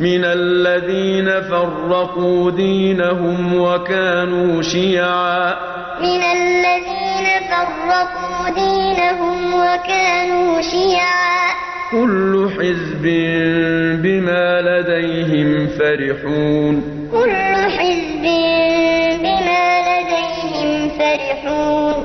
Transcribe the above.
من الذين فرقوا دينهم وكانوا شيعا. من الذين فرقوا دينهم وكانوا شيعا. كل حزب بما لديهم فرحون. كل حزب بما لديهم فرحون.